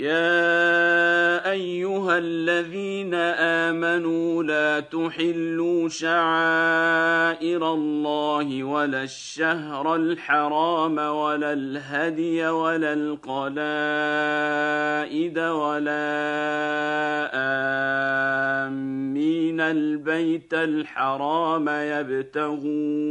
يا ايها الذين امنوا لا تحلوا شعائر الله ولا الشهر الحرام ولا الهدي ولا القلائد ولا امين البيت الحرام يبتغون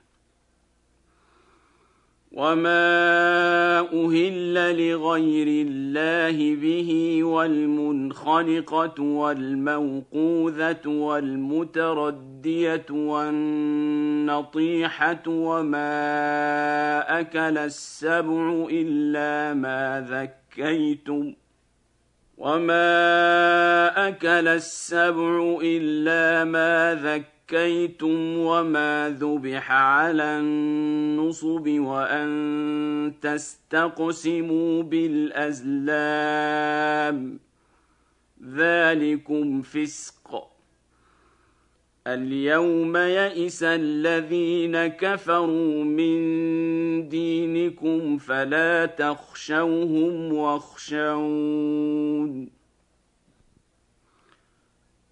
وما أهل لغير الله به والمنخنقة والموقوذة والمتردية والنطيحة وما أكل السبع إلا ما ذكيتم وما أكل السبع إلا ما ذكيتم زكيتم وما ذبح على النصب وان تستقسموا بالازلام ذلكم فسق اليوم يئس الذين كفروا من دينكم فلا تخشوهم واخشون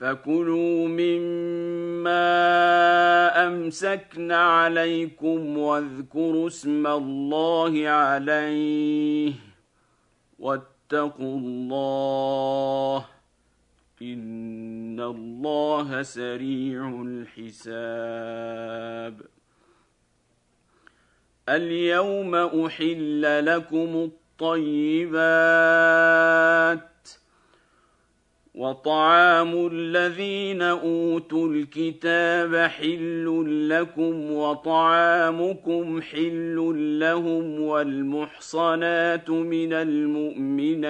فكلوا مما امسكن عليكم واذكروا اسم الله عليه واتقوا الله إن الله سريع الحساب. اليوم أحل لكم الطيبات وطعام الذين أوتوا الكتاب حل لكم وطعامكم حل لهم والمحصنات من المؤمنات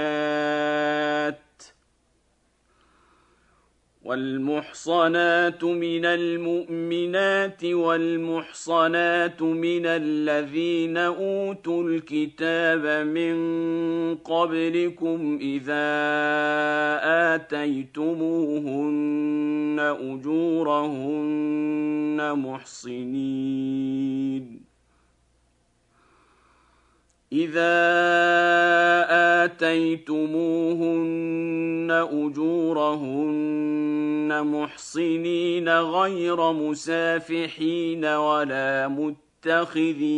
والمحصنات من المؤمنات والمحصنات من الذين أوتوا الكتاب من قبلكم إذا آتيتموهن أجورهن محصنين. إذا آتيتموهن أجورهن محصنين غير مسافحين ولا متخذي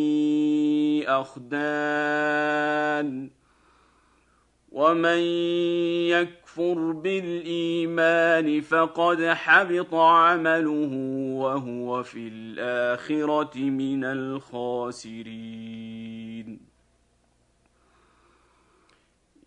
أخدان ومن يكفر بالإيمان فقد حبط عمله وهو في الآخرة من الخاسرين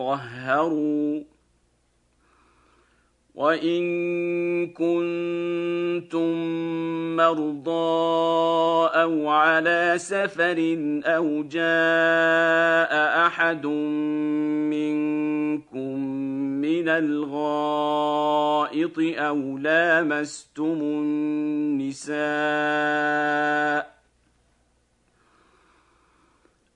طهروا وإن كنتم مرضى أو على سفر أو جاء أحد منكم من الغائط أو لامستم النساء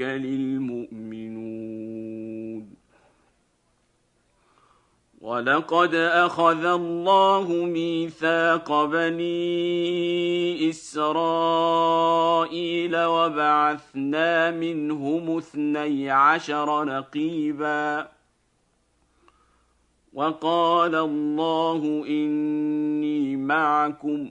المؤمنون ولقد أخذ الله ميثاق بني إسرائيل وبعثنا منهم اثني عشر نقيبا. وقال الله إني معكم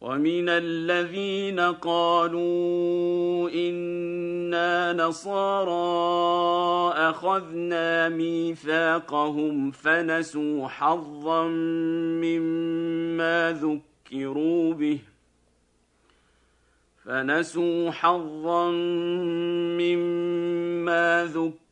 ومن الذين قالوا إنا نصارى أخذنا ميثاقهم فنسوا حظا مما ذكروا به فنسوا حظا مما ذكروا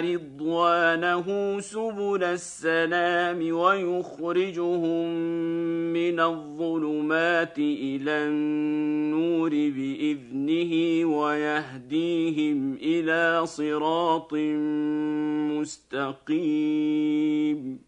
رضوانه سبل السلام ويخرجهم من الظلمات إلى النور بإذنه ويهديهم إلى صراط مستقيم.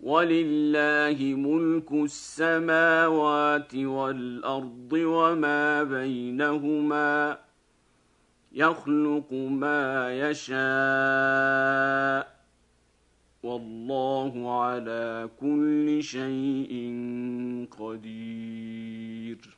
ولله ملك السماوات والأرض وما بينهما يخلق ما يشاء والله على كل شيء قدير.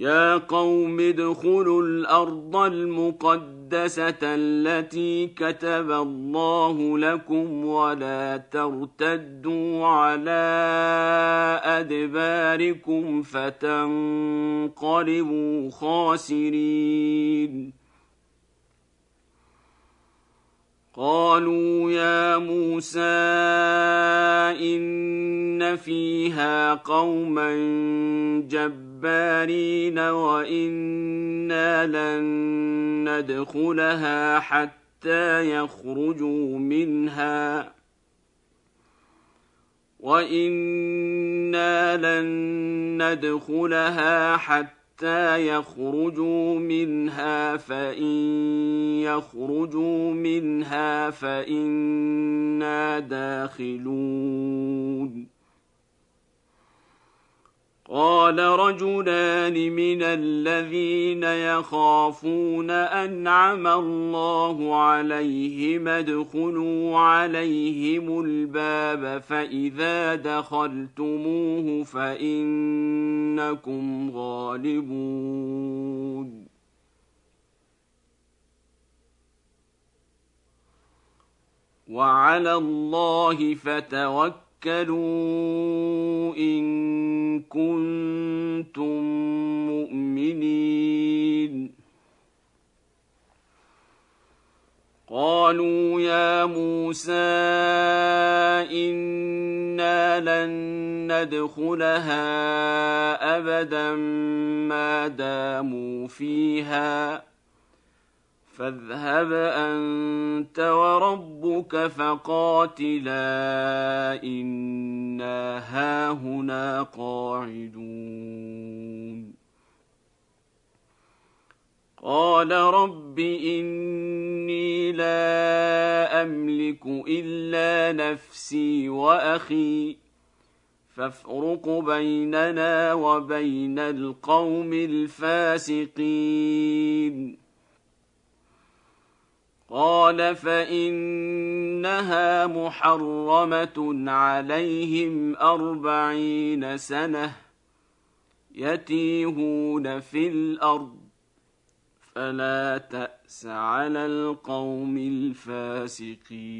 يا قوم ادخلوا الأرض المقدسة التي كتب الله لكم ولا ترتدوا على أدباركم فتنقلبوا خاسرين. قالوا يا موسى إن فيها قوما جبارين. وأنا لن ندخلها حتى يخرجوا منها وأنا لن ندخلها حتى حتى يخرجوا منها فإن يخرجوا منها فإنا داخلون قال رجلان من الذين يخافون أنعم الله عليهم ادخلوا عليهم الباب فإذا دخلتموه فإنكم غالبون. وعلى الله فتوكلوا توكلوا إن كنتم مؤمنين. قالوا يا موسى إنا لن ندخلها أبدا ما داموا فيها. فاذهب أنت وربك فقاتلا إنا هاهنا قاعدون. قال رب إني لا أملك إلا نفسي وأخي فافرق بيننا وبين القوم الفاسقين. قال فإنها محرمة عليهم أربعين سنة يتيهون في الأرض فلا تأس على القوم الفاسقين.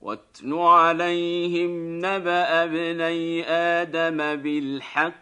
واتل عليهم نبأ ابني آدم بالحق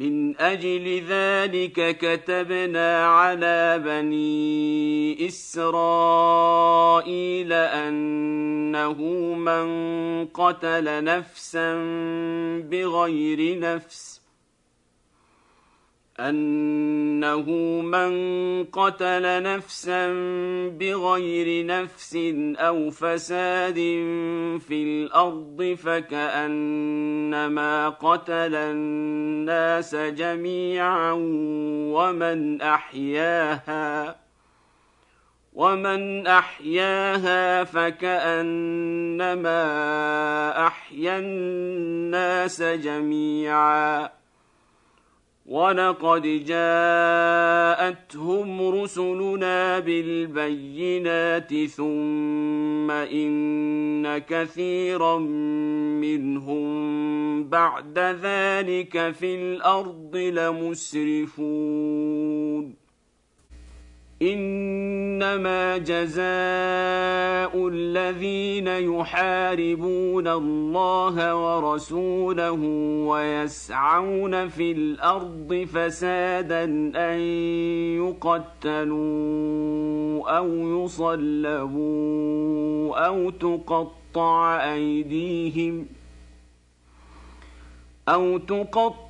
من أجل ذلك كتبنا على بني إسرائيل أنه من قتل نفسا بغير نفس. أنه من قتل نفسا بغير نفس أو فساد في الأرض فكأنما قتل الناس جميعا ومن أحياها ومن أحياها فكأنما أحيا الناس جميعا. ولقد جاءتهم رسلنا بالبينات ثم ان كثيرا منهم بعد ذلك في الأرض لمسرفون إنما جزاء الذين يحاربون الله ورسوله ويسعون في الأرض فسادا أن يقتلوا أو يصلبوا أو تقطع أيديهم أو تقطع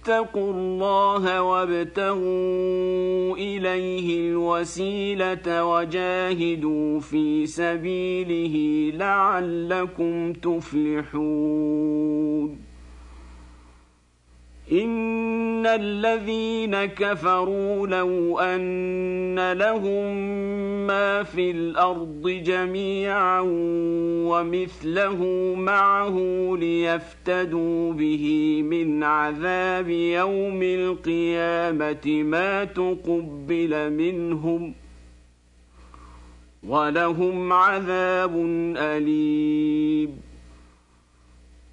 اتقوا الله وابتغوا إليه الوسيلة وجاهدوا في سبيله لعلكم تفلحون. ان الذين كفروا لو ان لهم ما في الأرض جميعا ومثله معه ليفتدوا به من عذاب يوم القيامه ما تقبل منهم ولهم عذاب اليم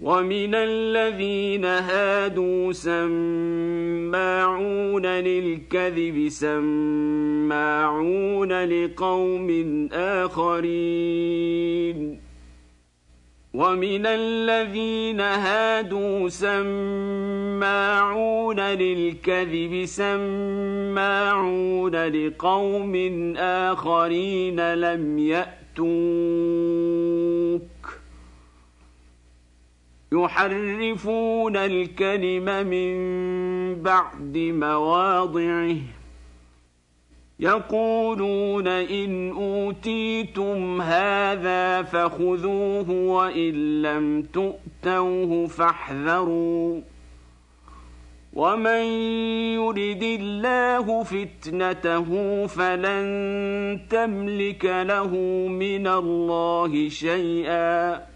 ومن الذين هادوا سماعون للكذب سماعون لقوم اخرين ومن الذين هادوا سماعون للكذب سماعون لقوم اخرين لم ياتوك يحرفون الكلم من بعد مواضعه. يقولون إن أوتيتم هذا فخذوه وإن لم تؤتوه فاحذروا. ومن يرد الله فتنته فلن تملك له من الله شيئا.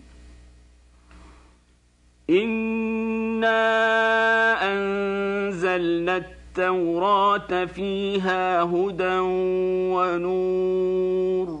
انا انزلنا التوراه فيها هدى ونور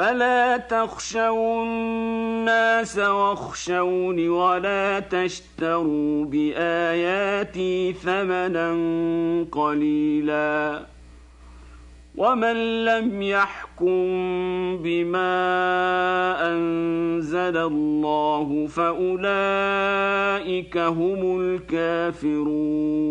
فلا تخشوا الناس واخشوني ولا تشتروا باياتي ثمنا قليلا ومن لم يحكم بما انزل الله فاولئك هم الكافرون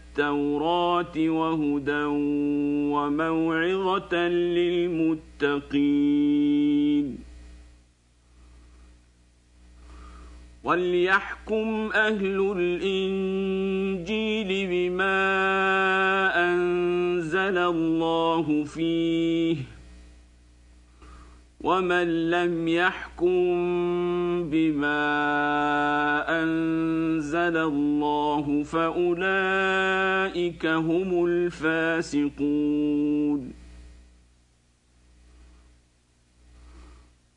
التوراة وهدى وموعظة للمتقين. وليحكم أهل الإنجيل بما أنزل الله فيه ومن لم يحكم بما انزل الله فاولئك هم الفاسقون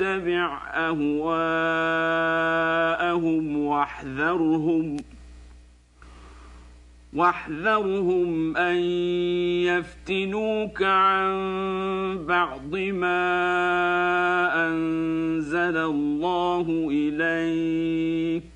واتبع أهواءهم واحذرهم واحذرهم أن يفتنوك عن بعض ما أنزل الله إليك.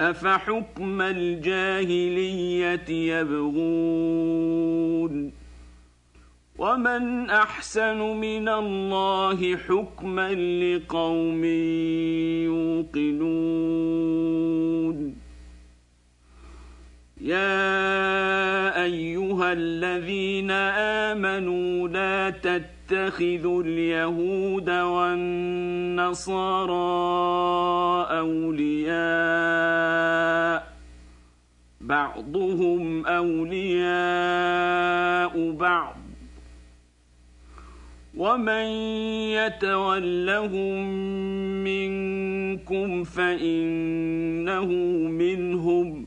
افحكم الجاهليه يبغون ومن احسن من الله حكما لقوم يوقنون يا ايها الذين امنوا لا تتخذوا اليهود والنصارى أولياء بعضهم أولياء بعض. ومن يتولهم منكم فانه منهم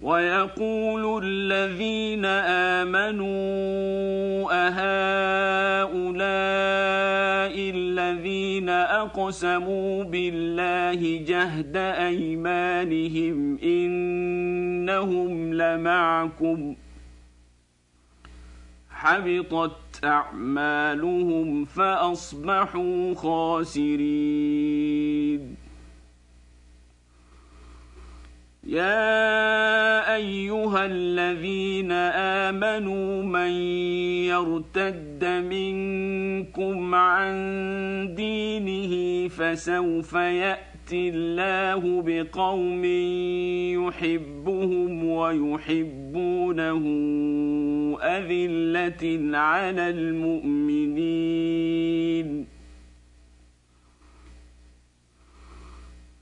ويقول الذين آمنوا أهؤلاء الذين أقسموا بالله جهد أيمانهم إنهم لمعكم حبطت أعمالهم فأصبحوا خاسرين يا ايها الذين امنوا من يرتد منكم عن دينه فسوف ياتي الله بقوم يحبهم ويحبونه اذله على المؤمنين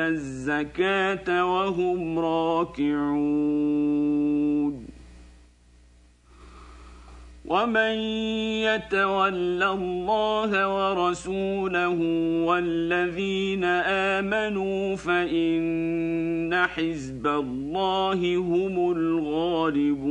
الزكاة وهم راكعون. ومن يتول الله ورسوله والذين آمنوا فإن حزب الله هم الغالبون.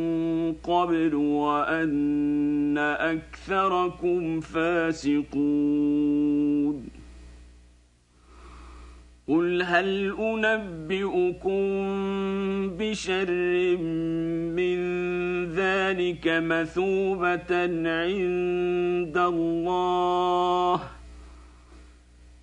قبل وأن أكثركم فاسقون. قل هل أنبئكم بشر من ذلك مثوبة عند الله؟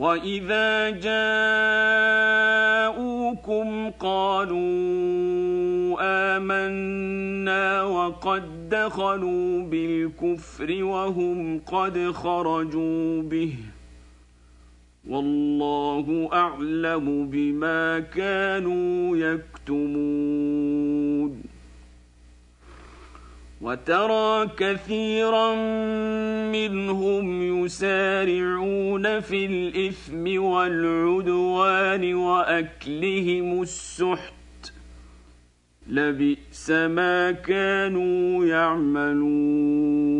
واذا جاءوكم قالوا امنا وقد دخلوا بالكفر وهم قد خرجوا به والله اعلم بما كانوا يكتمون وترى كثيرا منهم يسارعون في الإثم والعدوان وأكلهم السحت. لبئس ما كانوا يعملون.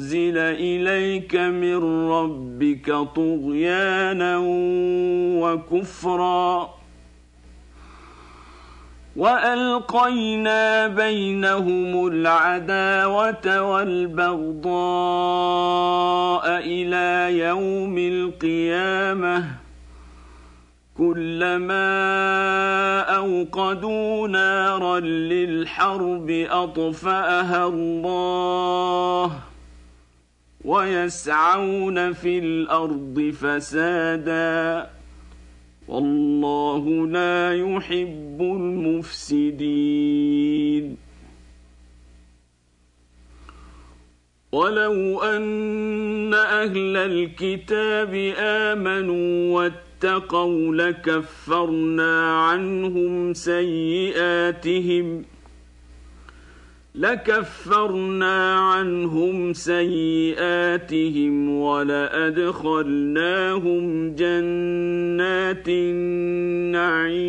أنزل إليك من ربك طغيانا وكفرا. وألقينا بينهم العداوة والبغضاء إلى يوم القيامة. كلما أوقدوا نارا للحرب أطفأها الله. ويسعون في الأرض فسادا. والله لا يحب المفسدين. ولو أن أهل الكتاب آمنوا واتقوا اتقوا لكفرنا عنهم سيئاتهم. لكفرنا عنهم سيئاتهم ولأدخلناهم جنات النعيم.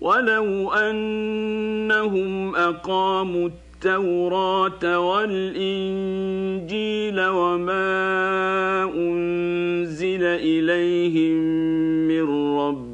ولو أنهم أقاموا التوراة والإنجيل وما أنزل إليهم من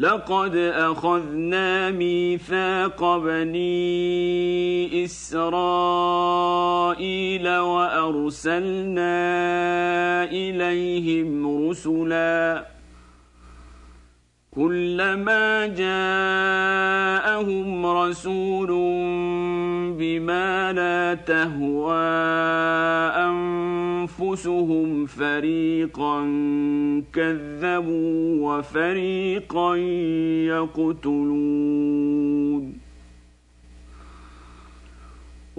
لقد أخذنا ميثاق بني إسرائيل وأرسلنا إليهم رسلا. كلما جاءهم رسول بما لا تهوى أنفسهم فريقا كذبوا وفريقا يقتلون.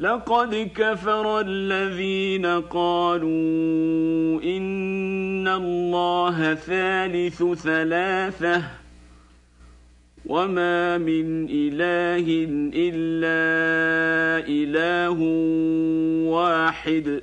لقد كفر الذين قالوا إن الله ثالث ثلاثة وما من إله إلا إله واحد.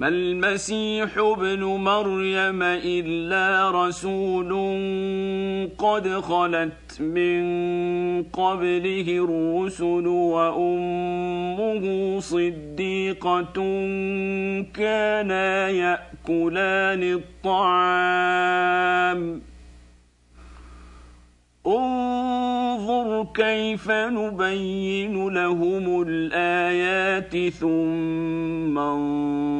ما المسيح ابن مريم إلا رسول قد خلت من قبله الرسل وأمه صديقة كانا يأكلان الطعام. انظر كيف نبين لهم الآيات ثم انظر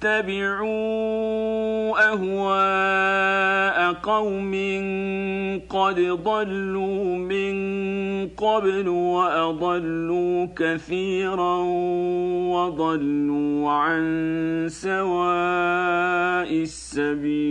اتبعوا أهواء قوم قد ضلوا من قبل وأضلوا كثيرا وضلوا عن سواء السبيل.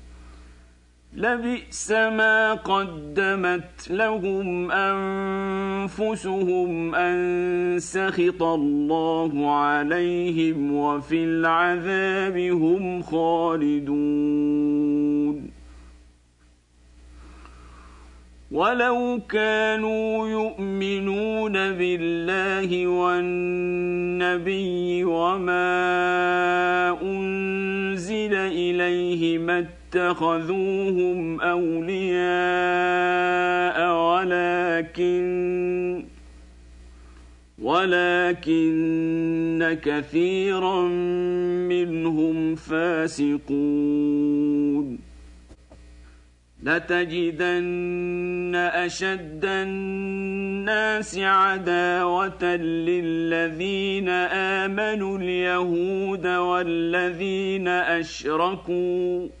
لبئس ما قدمت لهم أنفسهم أن سخط الله عليهم وفي العذاب هم خالدون. ولو كانوا يؤمنون بالله والنبي وما أنزل إليه ما اتخذوهم أولياء ولكن ولكن كثيرا منهم فاسقون. لتجدن أشد الناس عداوة للذين آمنوا اليهود والذين أشركوا.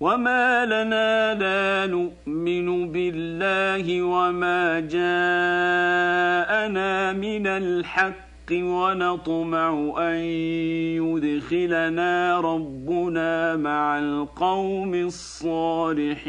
وما لنا لا نؤمن بالله وما جاءنا من الحق ونطمع ان يدخلنا ربنا مع القوم الصالحين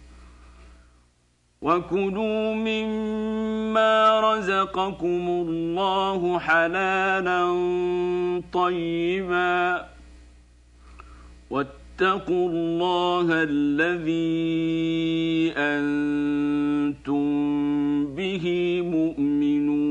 وكلوا مما رزقكم الله حلالا طيبا واتقوا الله الذي أنتم به مؤمنون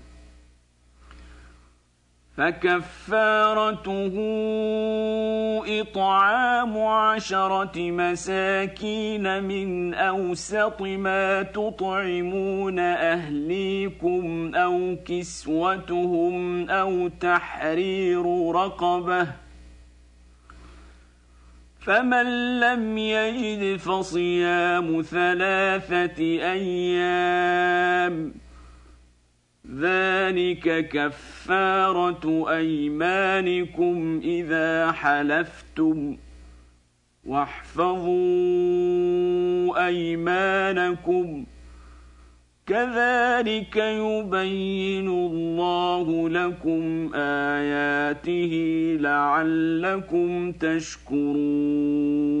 فكفارته إطعام عشرة مساكين من أوسط ما تطعمون أهليكم أو كسوتهم أو تحرير رقبة فمن لم يجد فصيام ثلاثة أيام ذلك كفارة أيمانكم إذا حلفتم واحفظوا أيمانكم. كذلك يبين الله لكم آياته لعلكم تشكرون.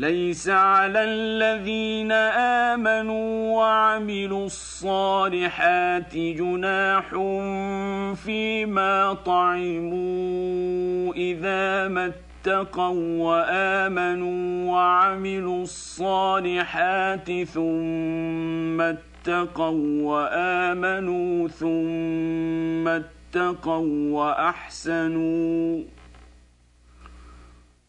ليس على الذين آمنوا وعملوا الصالحات جناح فيما طعموا إذا ما اتقوا وآمنوا وعملوا الصالحات ثم اتقوا وآمنوا ثم اتقوا وأحسنوا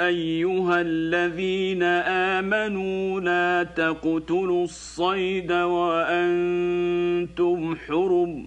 ايها الذين امنوا لا تقتلوا الصيد وأنتم حرم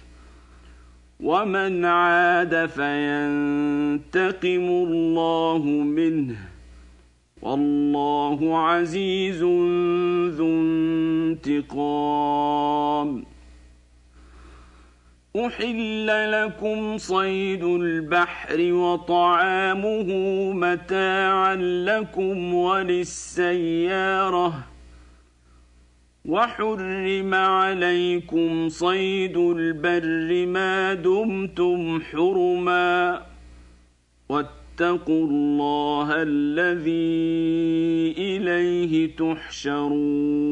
ومن عاد فينتقم الله منه والله عزيز ذو انتقام. احل لكم صيد البحر وطعامه متاعا لكم وللسياره وحرم عليكم صيد البر ما دمتم حرما واتقوا الله الذي إليه تحشرون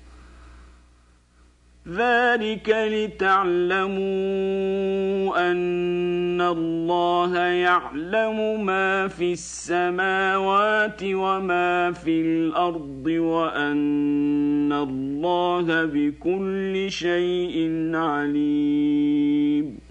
ذلك لتعلموا ان الله يعلم ما في السماوات وما في الأرض وان الله بكل شيء عليم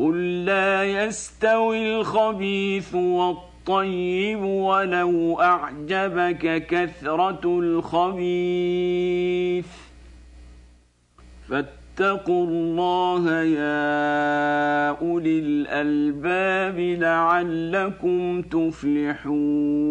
قل لا يستوي الخبيث والطيب ولو اعجبك كثره الخبيث فاتقوا الله يا اولي الالباب لعلكم تفلحون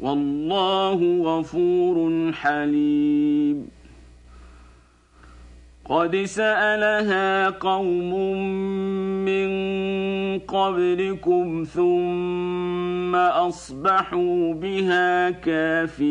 والله غفور حليم. قد سألها قوم من قبلكم ثم أصبحوا بها كافرين.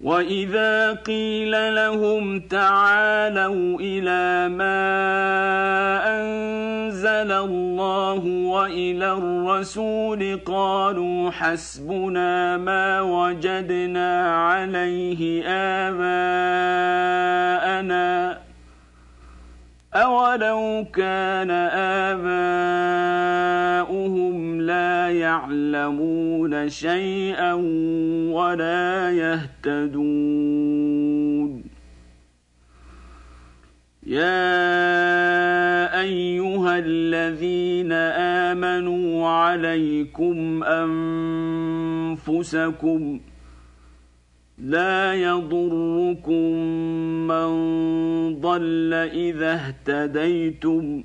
واذا قيل لهم تعالوا إلى ما انزل الله والى الرسول قالوا حسبنا ما وجدنا عليه اباءنا اولو كان اباؤهم لا يعلمون شيئا ولا يهتدون. يا أيها الذين آمنوا عليكم أنفسكم لا يضركم من ضل إذا اهتديتم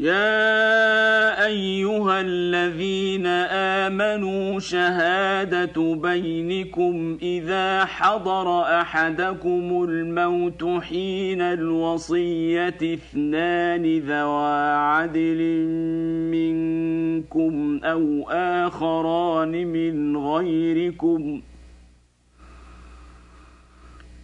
يا ايها الذين امنوا شهاده بينكم اذا حضر احدكم الموت حين الوصيه اثنان ذوا عدل منكم أو اخران من غيركم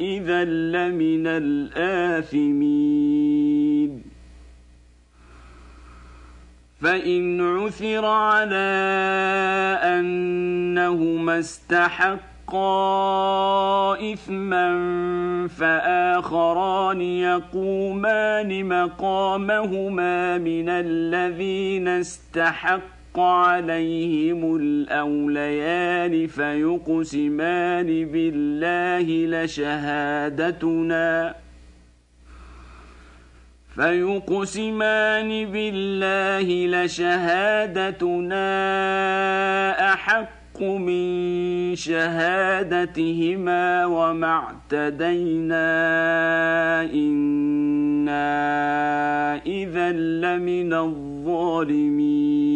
إذا لمن الآثمين فإن عثر على أنهما استحقا إثما فآخران يقومان مقامهما من الذين استحقوا حق عليهم الأوليان فيقسمان بالله لشهادتنا فيقسمان بالله لشهادتنا أحق من شهادتهما وما اعتدينا إنا إذا لمن الظالمين.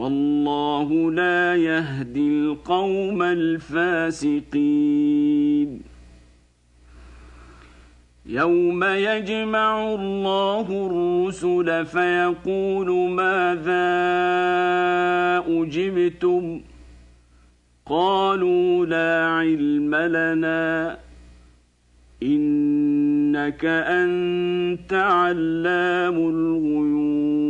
والله لا يهدي القوم الفاسقين. يوم يجمع الله الرسل فيقول ماذا أجبتم؟ قالوا لا علم لنا. إنك أنت علام الغيوب.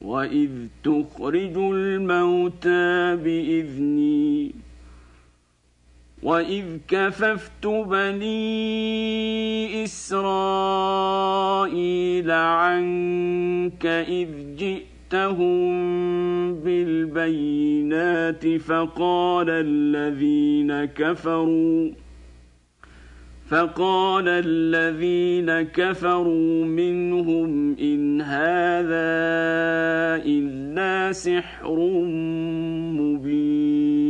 واذ تخرج الموتى باذني واذ كففت بني اسرائيل عنك اذ جئتهم بالبينات فقال الذين كفروا فقال الذين كفروا منهم إن هذا إلا سحر مبين.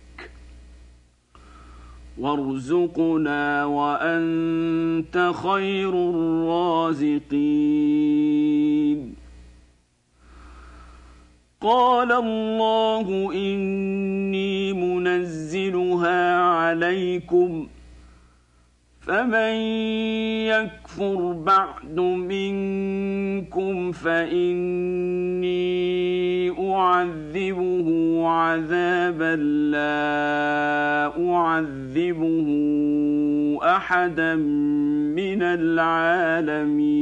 وارزقنا وأنت خير الرازقين. قال الله إني منزلها عليكم. فمن يكفر بعد منكم فإني أعذبه عذابا لا أعذبه أحدا من العالمين.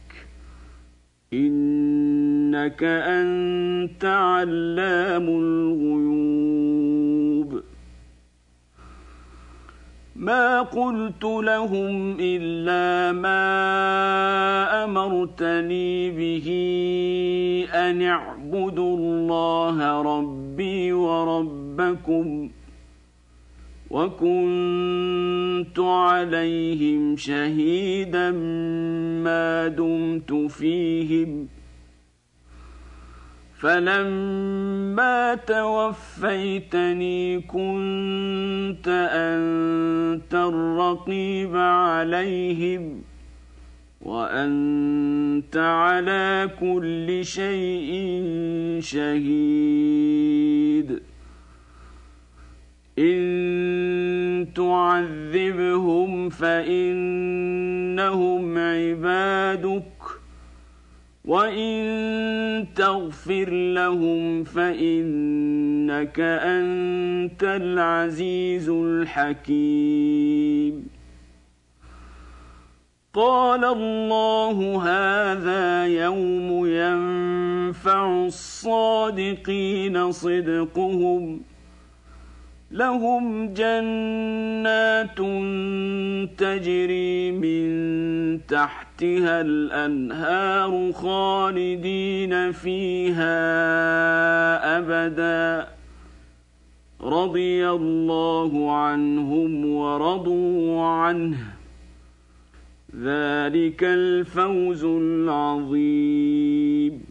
إنك أنت علام الغيوب. ما قلت لهم إلا ما أمرتني به أن اعبدوا الله ربي وربكم. وكنت عليهم شهيدا ما دمت فيهم. فلما توفيتني كنت أنت الرقيب عليهم وأنت على كل شيء شهيد. إن تعذبهم فإنهم عبادك وإن تغفر لهم فإنك أنت العزيز الحكيم. قال الله هذا يوم ينفع الصادقين صدقهم لهم جنات تجري من تحتها الأنهار خالدين فيها أبدا. رضي الله عنهم ورضوا عنه. ذلك الفوز العظيم.